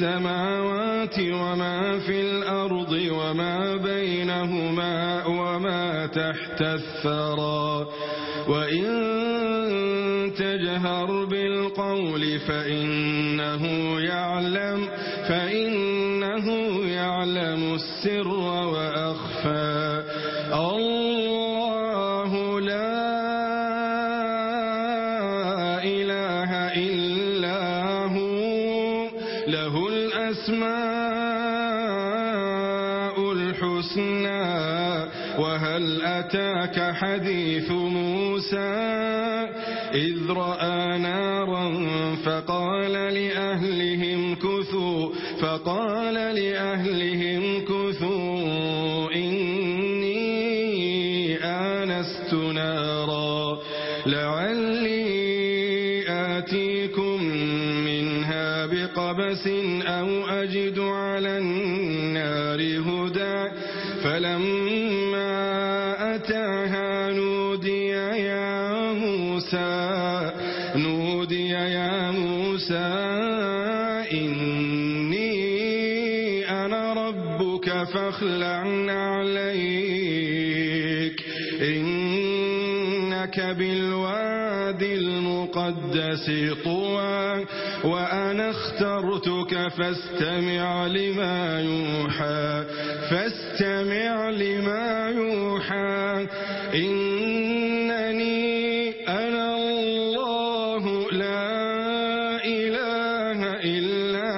السماوات وما في الأرض وما بينهما وما تحت الثرى. وإن تجهر بالقول فإن له الأسماء الحسنى وهل أتاك حديث موسى؟ إذ رأى نارا فقال لأهلهم كثوا فقال لأهلهم وأنا اخترتك فاستمع لما يوحى فاستمع لما يوحى. إنني أنا الله لا إله إلا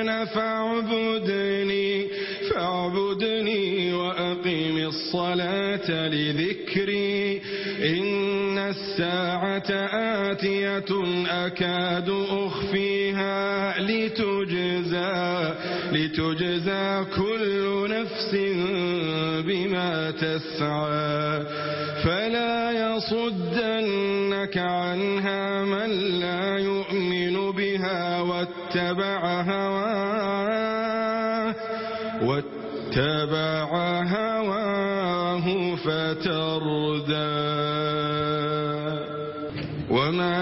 أنا فاعبدني فاعبدني وأقم الصلاة لذكري. إن الساعة آتية أكاد لتجزى كل نفس بما تسعى فلا يصدنك عنها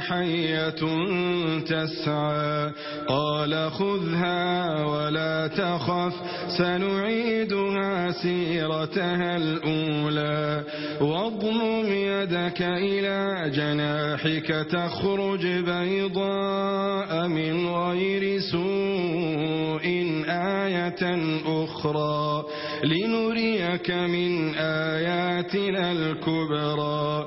حية تسعى قال خذها ولا تخف سنعيدها سيرتها الأولى واضم يدك إلى جناحك تخرج بيضاء من غير سوء آية أخرى لنريك من آياتنا الكبرى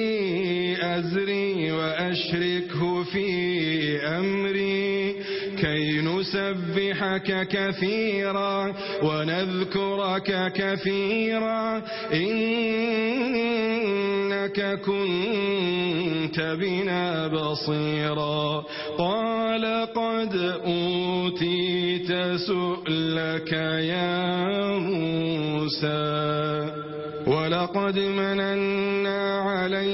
وأشركه في أمري كي نسبحك كثيرا ونذكرك كثيرا إنك كنت بنا بصيرا قال قد أوتيت سؤلك يا موسى ولقد مننا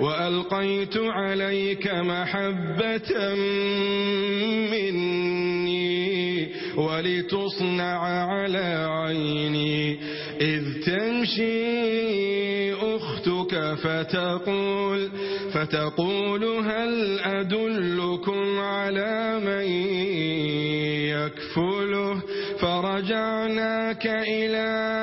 وألقيت عليك محبة مني ولتصنع على عيني إذ تمشي أختك فتقول فتقول هل أدلكم على من يكفله فرجعناك إلى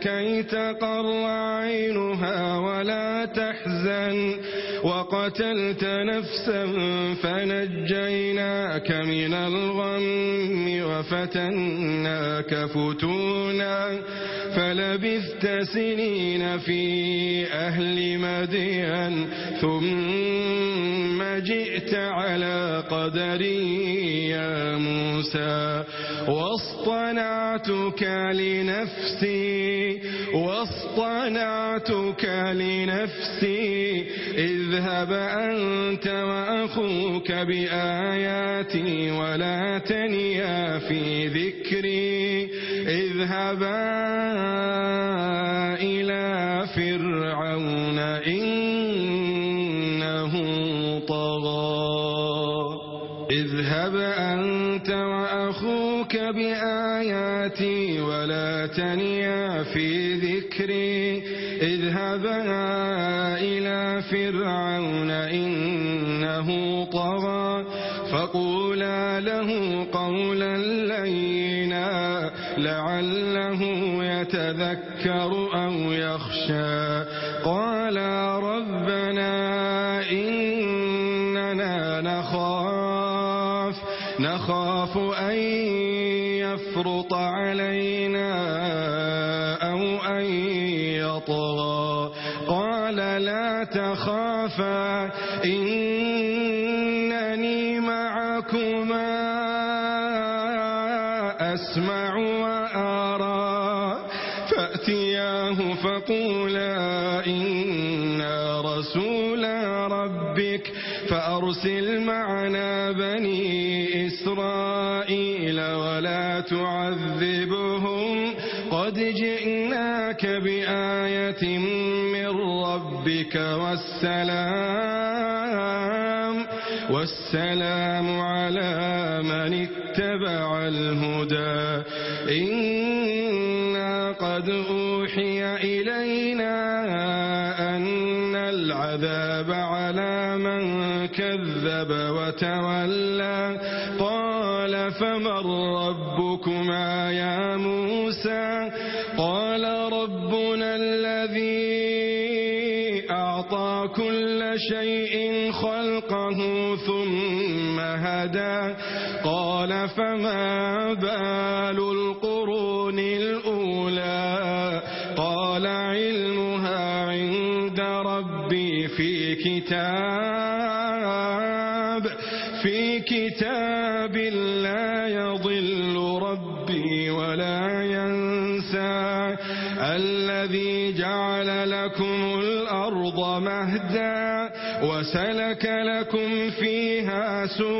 لكي تقر عينها ولا تحزن وقتلت نفسا فنجيناك من الغم وفتناك فتونا فلبثت سنين في أهل مدين ثم جئت على قدري يا موسى واصطنعتك لنفسي واصطنعتك لنفسي اذهب أنت وأخوك بآياتي ولا تنيا في ذكري اذهبا لعله يتذكر أو يخشى. قال بك والسلام والسلام على من اتبع الهدى. إنا قد أوحي إلينا أن العذاب على من كذب وتولى. قال فمن رب كتاب في كتاب لا يضل ربي ولا ينسى. الذي جعل لكم الأرض مهدا وسلك لكم فيها سورا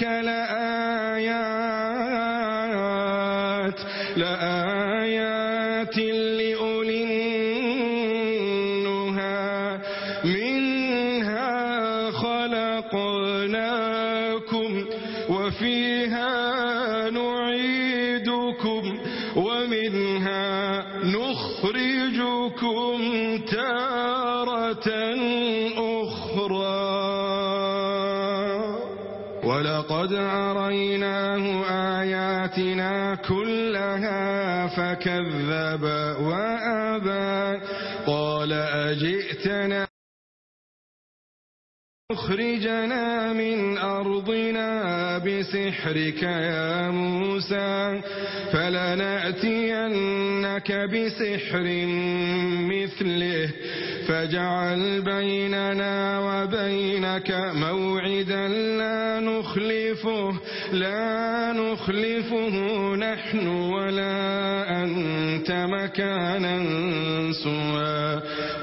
أجئتنا اخرجنا من أرضنا بسحرك يا موسى فلنأتينك بسحر مثله فاجعل بيننا وبينك موعدا لا نخلفه لا نخلفه نحن ولا أنت مكانا سوى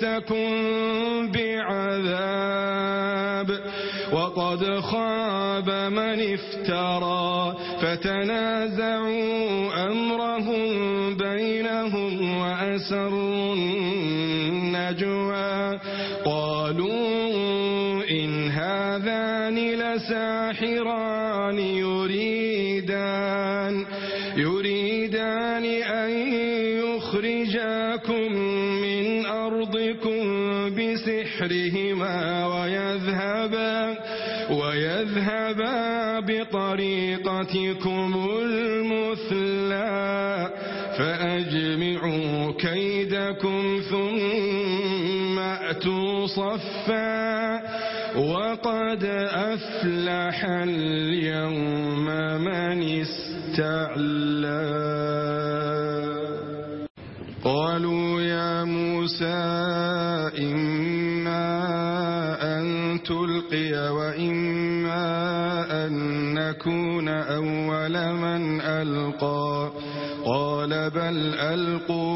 تكن بعذاب وقد خاب من افترى فتنازعوا أمرهم بينهم وأسروا النجوى قالوا إن هذان لسان طريقتكم المثلى فأجمعوا كيدكم ثم أتوا صفا وقد أفلح اليوم من استعلى قالوا يا موسى إما أن تلقي وإما يكون أول من ألقى. قال بل ألقوا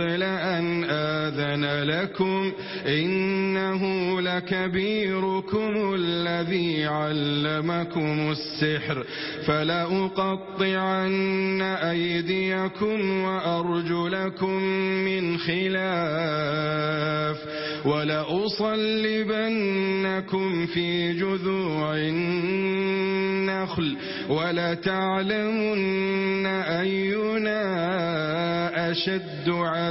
قبل أن آذن لكم إنه لكبيركم الذي علمكم السحر فلأقطعن أيديكم وأرجلكم من خلاف ولأصلبنكم في جذوع النخل ولتعلمن أينا أشد عذاب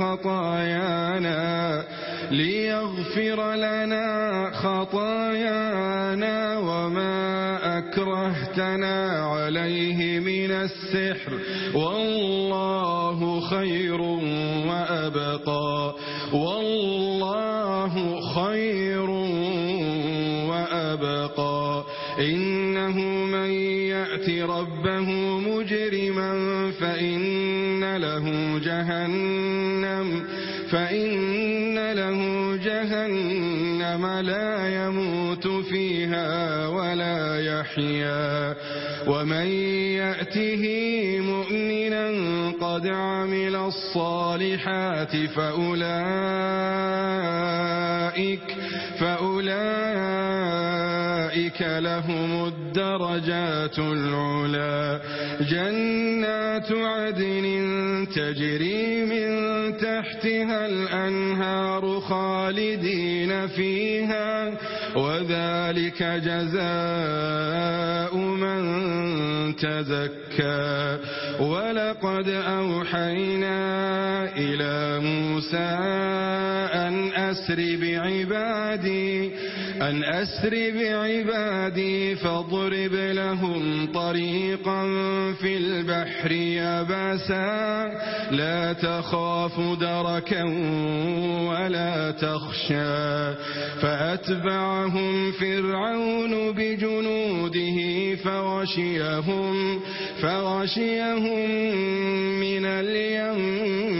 خطايانا ليغفر لنا خطايانا وما أكرهتنا عليه من السحر. والله خير لا يموت فيها ولا يحيا. ومن يأته مؤمنا قد عمل الصالحات فأولئك فأولئك أولئك لهم الدرجات العلا. جنات عدن تجري من تحتها الأنهار خالدين فيها وذلك جزاء من تزكى. ولقد أوحينا إلى موسى أن أسر بعبادي أن أسر بعبادي فاضرب لهم طريقا في البحر يباسا لا تخاف دركا ولا تخشى. فأتبعهم فرعون بجنوده فغشيهم, فغشيهم من اليم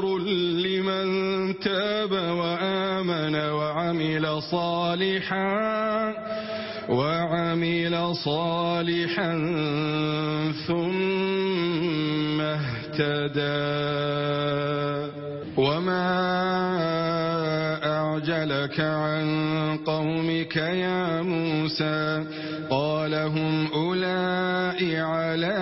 خير لمن تاب وآمن وعمل صالحا وعمل صالحا ثم اهتدى. وما أعجلك عن قومك يا موسى؟ قال هم أولئي على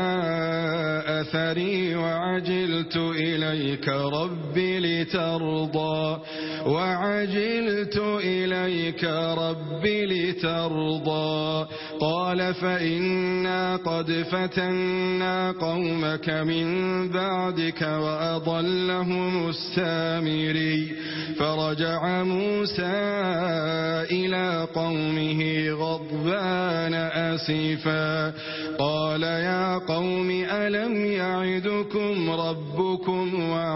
أثري وعجلت إليك رب لترضى. وعجلت إليك رب لترضى. قال فإنا قد فتنا قومك من بعدك وأضلهم السامري. فرجع موسى إلى قومه غضبان أسفا. قال يا قوم ألم يعدكم ربكم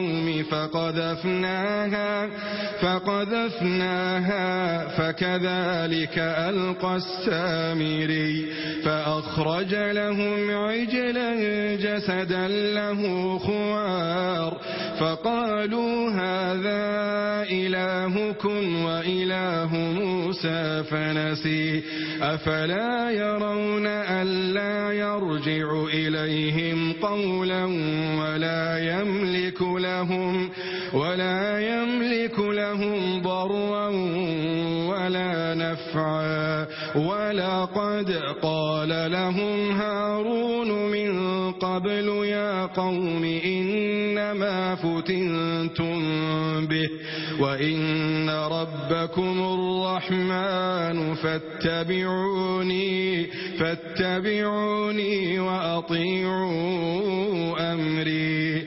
القوم فقذفناها فقذفناها فكذلك ألقى السامري فأخرج لهم عجلا جسدا له خوار فقالوا هذا إلهكم وإله موسى فنسي أفلا يرون ألا يرجع إليهم قولا ولا يملك لهم ولا يملك لهم ضرا ولا نفعا. ولقد قال لهم هارون من قبل يا قوم إنما فتنتم به وإن ربكم الرحمن فاتبعوني فاتبعوني وأطيعوا أمري.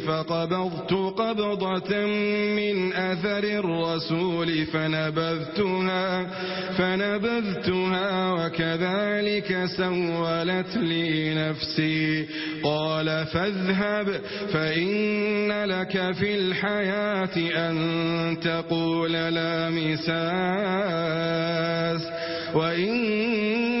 فقبضت قبضة من أثر الرسول فنبذتها, فنبذتها وكذلك سولت لي نفسي. قال فاذهب فإن لك في الحياة أن تقول لا مساس وإن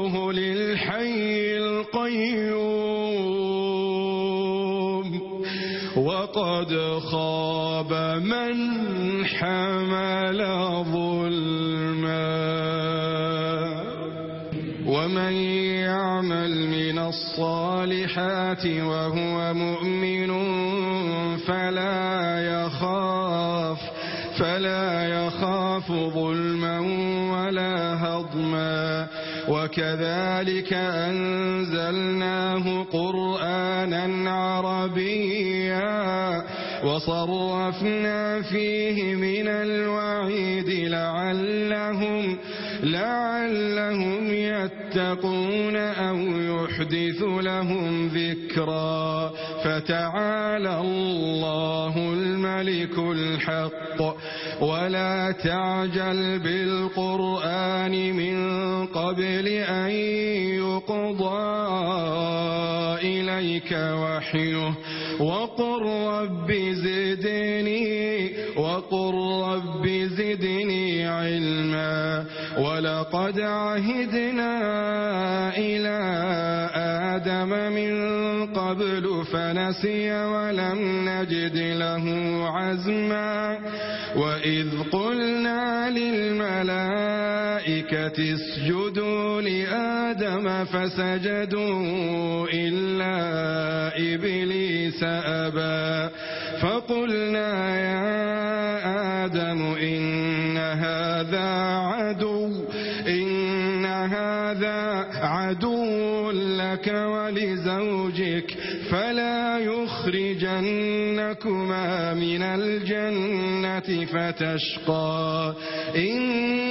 القيوم وقد خاب من حمل ظلما. ومن يعمل من الصالحات وهو مؤمن فلا يخاف فلا يخاف ظلما. وكذلك أنزلناه قرآنا عربيا وصرفنا فيه من الوعيد لعلهم لعلهم يتقون أو يحدث لهم ذكرا فتعالى الله الملك الحق ولا تعجل بالقرآن من قبل أن يقضى. إليك وحيه. وقل رب زدني وقل رب زدني علما. ولقد عهدنا إلى آدم من قبل فنسي ولم نجد له عزما. وإذ قلنا للملائكة اسجدوا لآدم فسجدوا إلا إبليس أبا فقلنا يا آدم إن هذا عدو إن هذا عدو لك ولزوجك فلا يخرجنكما من الجنة فتشقى. إن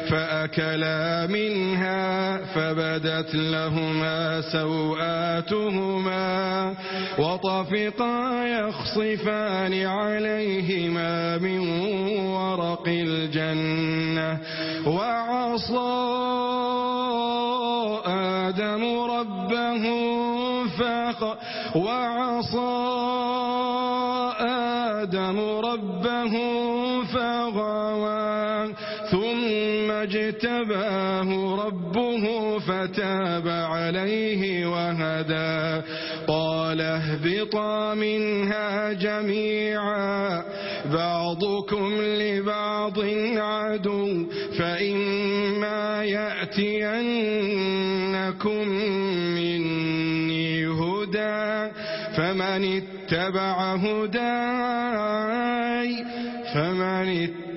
فأكلا منها فبدت لهما سوآتهما وطفقا يخصفان عليهما من ورق الجنة وعصى آدم ربه فاخ وعصى آدم ربه فاجتباه ربه فتاب عليه وهدى. قال اهبطا منها جميعا بعضكم لبعض عدو فإما يأتينكم مني هدى فمن اتبع هداي فمن اتبع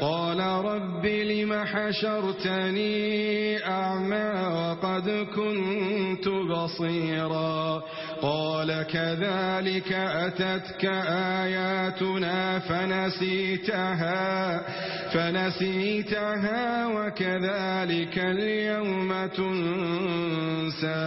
قال رب لم حشرتني أعمى وقد كنت بصيرا قال كذلك أتتك آياتنا فنسيتها فنسيتها وكذلك اليوم تنسى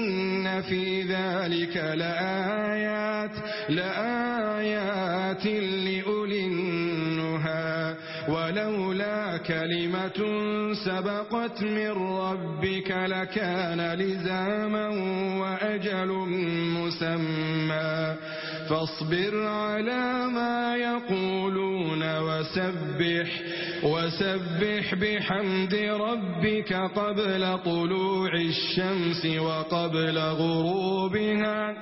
إن في ذلك لآيات لآيات لأولي النهى ولولا كلمة سبقت من ربك لكان لزاما وأجل مسمى. فاصبر على ما يقولون وسبح وسبح بحمد ربك قبل طلوع الشمس وقبل غروبها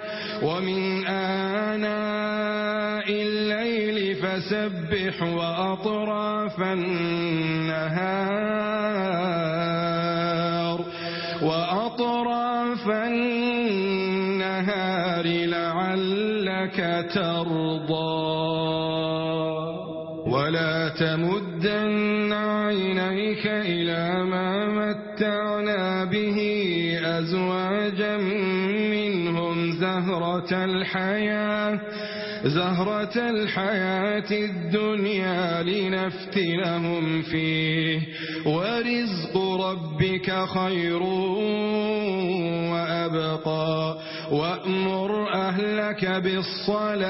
ومن آناء الليل فسبح وأطراف النهار. إنك ترضى. ولا تمدن عينيك إلى ما متعنا. مخرجا منهم زهرة الحياة زهرة الحياة الدنيا لنفتنهم فيه. ورزق ربك خير وأبقى. وأمر أهلك بالصلاة.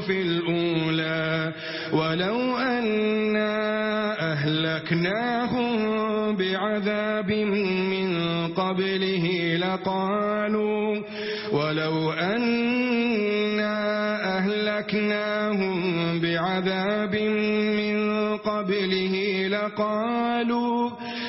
في الأولى ولو أنا أهلكناهم بعذاب من قبله لقالوا ولو أنا أهلكناهم بعذاب من قبله لقالوا